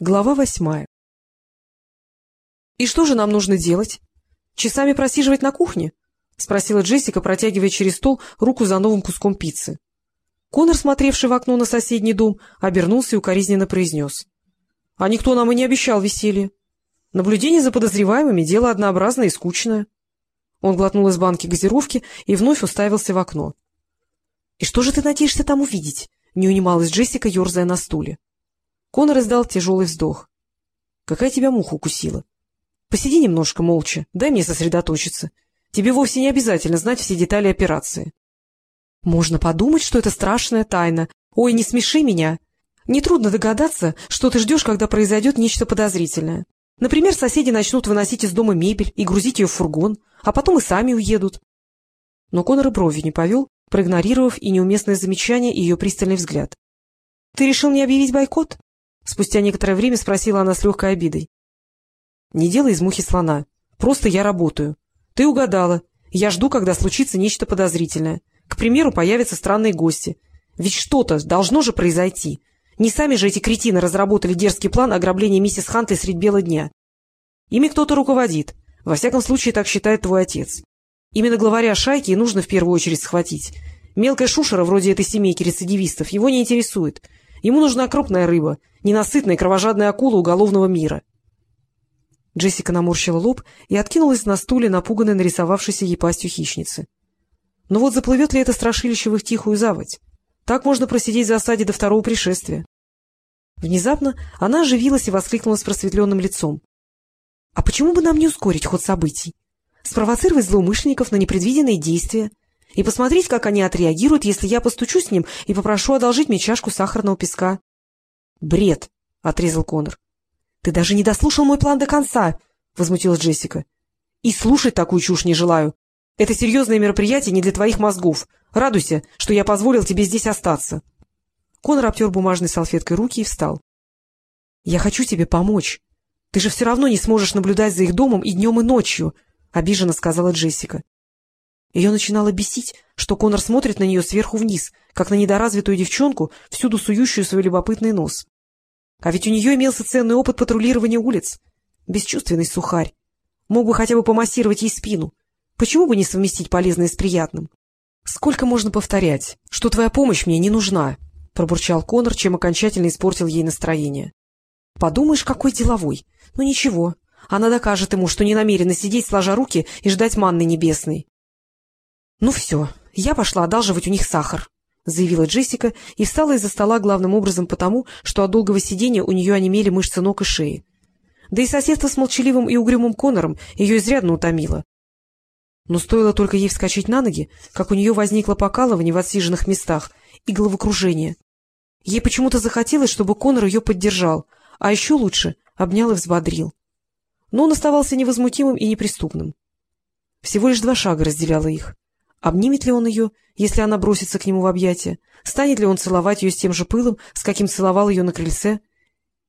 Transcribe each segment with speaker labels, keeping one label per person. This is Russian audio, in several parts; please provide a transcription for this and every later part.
Speaker 1: Глава восьмая «И что же нам нужно делать? Часами просиживать на кухне?» — спросила Джессика, протягивая через стол руку за новым куском пиццы. Конор, смотревший в окно на соседний дом, обернулся и укоризненно произнес. — А никто нам и не обещал веселья. Наблюдение за подозреваемыми — дело однообразное и скучное. Он глотнул из банки газировки и вновь уставился в окно. — И что же ты надеешься там увидеть? — не унималась Джессика, ерзая на стуле. Конор издал тяжелый вздох. — Какая тебя муха укусила? Посиди немножко молча, дай мне сосредоточиться. Тебе вовсе не обязательно знать все детали операции. — Можно подумать, что это страшная тайна. Ой, не смеши меня. Нетрудно догадаться, что ты ждешь, когда произойдет нечто подозрительное. Например, соседи начнут выносить из дома мебель и грузить ее в фургон, а потом и сами уедут. Но Конор и брови не повел, проигнорировав и неуместное замечание и ее пристальный взгляд. — Ты решил мне объявить бойкот? Спустя некоторое время спросила она с легкой обидой. — Не делай из мухи слона. Просто я работаю. Ты угадала. Я жду, когда случится нечто подозрительное. К примеру, появятся странные гости. Ведь что-то должно же произойти. Не сами же эти кретины разработали дерзкий план ограбления миссис Хантли средь бела дня. Ими кто-то руководит. Во всяком случае, так считает твой отец. Именно главаря шайки нужно в первую очередь схватить. Мелкая шушера, вроде этой семейки рецидивистов, его не интересует. Ему нужна крупная рыба, ненасытная кровожадная акула уголовного мира. Джессика наморщила лоб и откинулась на стуле, напуганной нарисовавшейся ей пастью хищницы. Но вот заплывет ли это страшилище в их тихую заводь? Так можно просидеть в засаде до второго пришествия. Внезапно она оживилась и воскликнула с просветленным лицом. — А почему бы нам не ускорить ход событий? Спровоцировать злоумышленников на непредвиденные действия и посмотреть, как они отреагируют, если я постучу с ним и попрошу одолжить мне чашку сахарного песка. — Бред! — отрезал Конор. — Ты даже не дослушал мой план до конца! — возмутилась Джессика. — И слушать такую чушь не желаю. Это серьезное мероприятие не для твоих мозгов. Радуйся, что я позволил тебе здесь остаться. Конор обтер бумажной салфеткой руки и встал. — Я хочу тебе помочь. Ты же все равно не сможешь наблюдать за их домом и днем, и ночью, — обиженно сказала Джессика. Ее начинало бесить, что Конор смотрит на нее сверху вниз, как на недоразвитую девчонку, всюду сующую свой любопытный нос. А ведь у нее имелся ценный опыт патрулирования улиц. Бесчувственный сухарь. Мог бы хотя бы помассировать ей спину. Почему бы не совместить полезное с приятным? — Сколько можно повторять, что твоя помощь мне не нужна? — пробурчал Конор, чем окончательно испортил ей настроение. — Подумаешь, какой деловой. Ну ничего, она докажет ему, что не намерена сидеть, сложа руки, и ждать манны небесной. — Ну все, я пошла одалживать у них сахар, — заявила Джессика и встала из-за стола главным образом потому, что от долгого сидения у нее онемели мышцы ног и шеи. Да и соседство с молчаливым и угрюмым Конором ее изрядно утомило. Но стоило только ей вскочить на ноги, как у нее возникло покалывание в отсиженных местах и головокружение. Ей почему-то захотелось, чтобы Конор ее поддержал, а еще лучше обнял и взбодрил. Но он оставался невозмутимым и неприступным. Всего лишь два шага разделяло их. Обнимет ли он ее, если она бросится к нему в объятия? Станет ли он целовать ее с тем же пылом, с каким целовал ее на крыльце?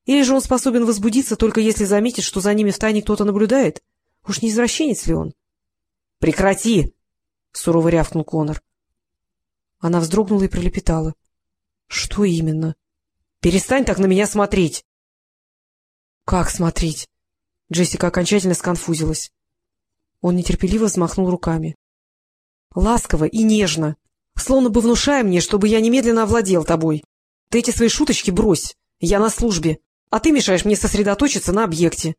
Speaker 1: Или же он способен возбудиться, только если заметит, что за ними в тайне кто-то наблюдает? Уж не извращенец ли он? — Прекрати! — сурово рявкнул Конор. Она вздрогнула и пролепетала. — Что именно? — Перестань так на меня смотреть! — Как смотреть? Джессика окончательно сконфузилась. Он нетерпеливо взмахнул руками ласково и нежно, словно бы внушая мне, чтобы я немедленно овладел тобой. Ты эти свои шуточки брось, я на службе, а ты мешаешь мне сосредоточиться на объекте.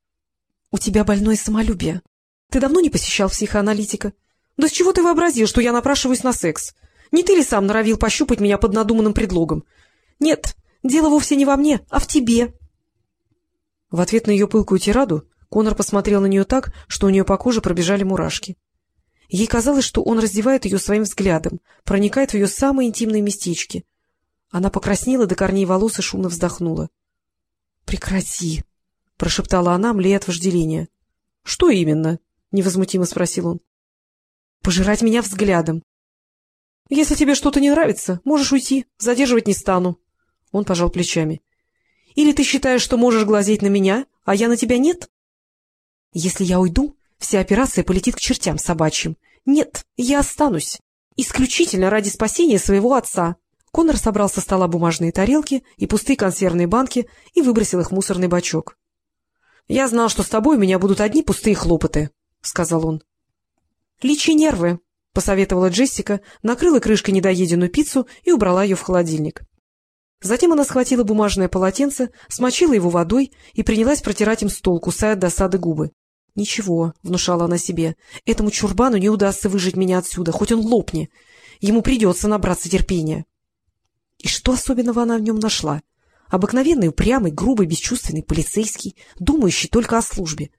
Speaker 1: — У тебя больное самолюбие. Ты давно не посещал психоаналитика? Да с чего ты вообразил, что я напрашиваюсь на секс? Не ты ли сам норовил пощупать меня под надуманным предлогом? Нет, дело вовсе не во мне, а в тебе. В ответ на ее пылкую тираду Конор посмотрел на нее так, что у нее по коже пробежали мурашки. Ей казалось, что он раздевает ее своим взглядом, проникает в ее самые интимные местечки. Она покраснела до корней волос и шумно вздохнула. — Прекрати! — прошептала она, млея от вожделения. — Что именно? — невозмутимо спросил он. — Пожирать меня взглядом. — Если тебе что-то не нравится, можешь уйти, задерживать не стану. Он пожал плечами. — Или ты считаешь, что можешь глазеть на меня, а я на тебя нет? — Если я уйду, Вся операция полетит к чертям собачьим. Нет, я останусь. Исключительно ради спасения своего отца. Конор собрал со стола бумажные тарелки и пустые консервные банки и выбросил их в мусорный бачок. — Я знал, что с тобой у меня будут одни пустые хлопоты, — сказал он. — Личи нервы, — посоветовала Джессика, накрыла крышкой недоеденную пиццу и убрала ее в холодильник. Затем она схватила бумажное полотенце, смочила его водой и принялась протирать им стол, кусая от досады губы. — Ничего, — внушала она себе, — этому чурбану не удастся выжить меня отсюда, хоть он лопни. Ему придется набраться терпения. И что особенного она в нем нашла? Обыкновенный, упрямый, грубый, бесчувственный полицейский, думающий только о службе.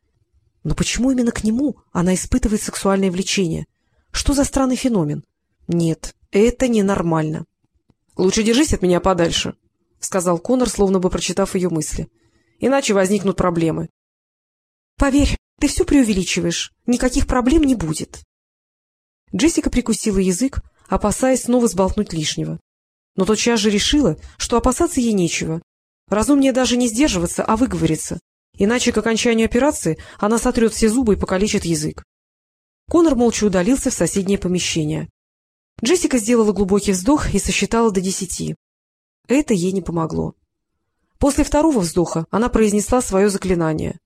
Speaker 1: Но почему именно к нему она испытывает сексуальное влечение? Что за странный феномен? Нет, это ненормально. — Лучше держись от меня подальше, — сказал Конор, словно бы прочитав ее мысли. — Иначе возникнут проблемы. — Поверь, ты все преувеличиваешь. Никаких проблем не будет. Джессика прикусила язык, опасаясь снова сболтнуть лишнего. Но тотчас же решила, что опасаться ей нечего. Разумнее даже не сдерживаться, а выговориться. Иначе к окончанию операции она сотрет все зубы и покалечит язык. Конор молча удалился в соседнее помещение. Джессика сделала глубокий вздох и сосчитала до десяти. Это ей не помогло. После второго вздоха она произнесла свое заклинание.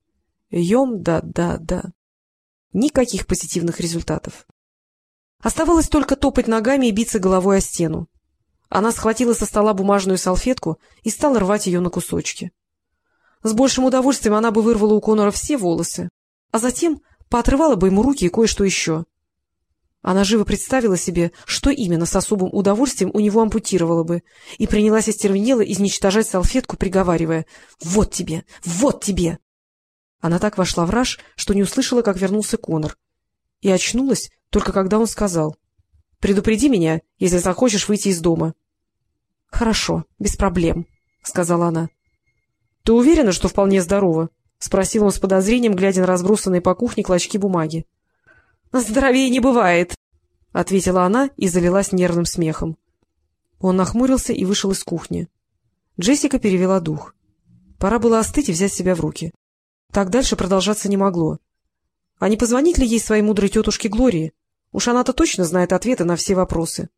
Speaker 1: Йом, да-да-да. Никаких позитивных результатов. Оставалось только топать ногами и биться головой о стену. Она схватила со стола бумажную салфетку и стала рвать ее на кусочки. С большим удовольствием она бы вырвала у Конора все волосы, а затем поотрывала бы ему руки и кое-что еще. Она живо представила себе, что именно с особым удовольствием у него ампутировала бы, и принялась остервенело изничтожать салфетку, приговаривая «Вот тебе! Вот тебе!». Она так вошла в раж, что не услышала, как вернулся Конор, и очнулась только когда он сказал «Предупреди меня, если захочешь выйти из дома». — Хорошо, без проблем, — сказала она. — Ты уверена, что вполне здорова? — спросил он с подозрением, глядя на разбросанные по кухне клочки бумаги. — Здоровее не бывает, — ответила она и залилась нервным смехом. Он нахмурился и вышел из кухни. Джессика перевела дух. Пора было остыть и взять себя в руки. Так дальше продолжаться не могло. А не позвонить ли ей своей мудрой тетушке Глории? Уж она-то точно знает ответы на все вопросы.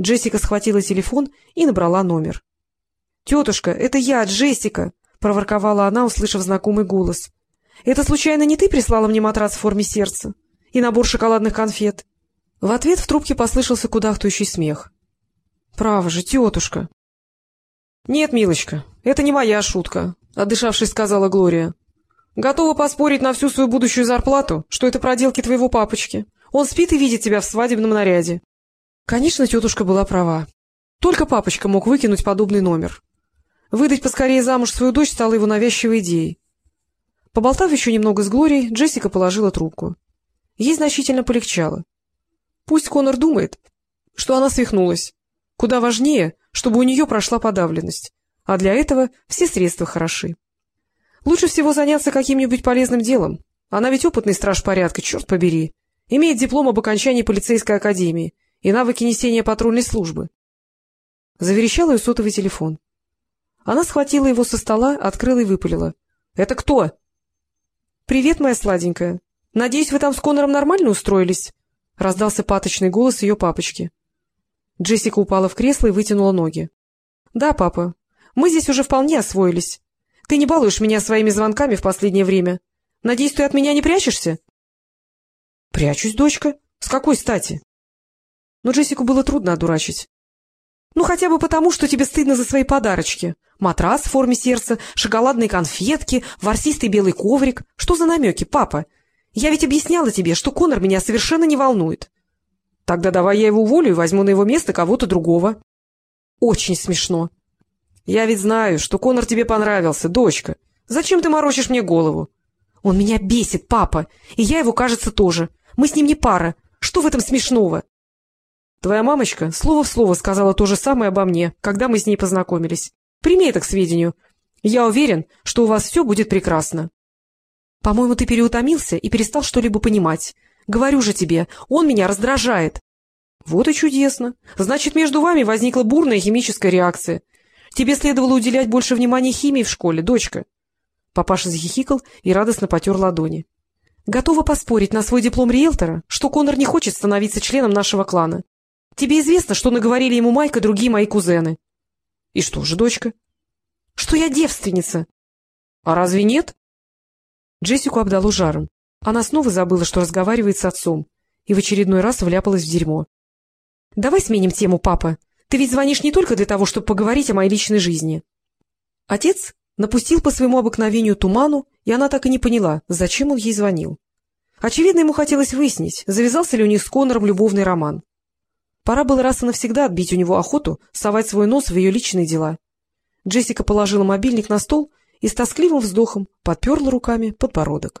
Speaker 1: Джессика схватила телефон и набрала номер. — Тетушка, это я, Джессика! — проворковала она, услышав знакомый голос. — Это случайно не ты прислала мне матрас в форме сердца? И набор шоколадных конфет? В ответ в трубке послышался кудахтающий смех. — Право же, тетушка! — Нет, милочка, это не моя шутка, — отдышавшись, сказала Глория. — Готова поспорить на всю свою будущую зарплату, что это проделки твоего папочки. Он спит и видит тебя в свадебном наряде. Конечно, тетушка была права. Только папочка мог выкинуть подобный номер. Выдать поскорее замуж свою дочь стала его навязчивой идеей. Поболтав еще немного с Глорией, Джессика положила трубку. Ей значительно полегчало. Пусть Конор думает, что она свихнулась. Куда важнее, чтобы у нее прошла подавленность. А для этого все средства хороши. Лучше всего заняться каким-нибудь полезным делом. Она ведь опытный страж порядка, черт побери. Имеет диплом об окончании полицейской академии — и навыки несения патрульной службы. Заверещал ее сотовый телефон. Она схватила его со стола, открыла и выпалила. — Это кто? — Привет, моя сладенькая. Надеюсь, вы там с Конором нормально устроились? — раздался паточный голос ее папочки. Джессика упала в кресло и вытянула ноги. — Да, папа, мы здесь уже вполне освоились. Ты не балуешь меня своими звонками в последнее время. Надеюсь, ты от меня не прячешься? — Прячусь, дочка. С какой стати? Но Джессику было трудно одурачить. — Ну, хотя бы потому, что тебе стыдно за свои подарочки. Матрас в форме сердца, шоколадные конфетки, ворсистый белый коврик. Что за намеки, папа? Я ведь объясняла тебе, что Конор меня совершенно не волнует. Тогда давай я его уволю и возьму на его место кого-то другого. Очень смешно. Я ведь знаю, что Конор тебе понравился, дочка. Зачем ты морочишь мне голову? Он меня бесит, папа, и я его, кажется, тоже. Мы с ним не пара. Что в этом смешного? Твоя мамочка слово в слово сказала то же самое обо мне, когда мы с ней познакомились. Прими это к сведению. Я уверен, что у вас все будет прекрасно. По-моему, ты переутомился и перестал что-либо понимать. Говорю же тебе, он меня раздражает. Вот и чудесно. Значит, между вами возникла бурная химическая реакция. Тебе следовало уделять больше внимания химии в школе, дочка. Папаша захихикал и радостно потер ладони. Готова поспорить на свой диплом риэлтора, что Конор не хочет становиться членом нашего клана. Тебе известно, что наговорили ему Майк и другие мои кузены. — И что же, дочка? — Что я девственница. — А разве нет? Джессику обдало жаром. Она снова забыла, что разговаривает с отцом, и в очередной раз вляпалась в дерьмо. — Давай сменим тему, папа. Ты ведь звонишь не только для того, чтобы поговорить о моей личной жизни. Отец напустил по своему обыкновению туману, и она так и не поняла, зачем он ей звонил. Очевидно, ему хотелось выяснить, завязался ли у них с Конором любовный роман. Пора было раз и навсегда отбить у него охоту совать свой нос в ее личные дела. Джессика положила мобильник на стол и с тоскливым вздохом подперла руками подбородок.